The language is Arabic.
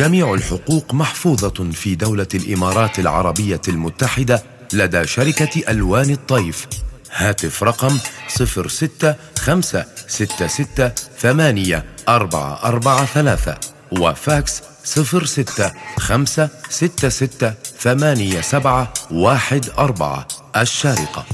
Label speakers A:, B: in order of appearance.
A: جميع الحقوق محفوظة في دولة الإمارات العربية المتحدة لدى شركة ألوان الطيف. هاتف رقم 065668443 وفاكس 065668714 الشارقة.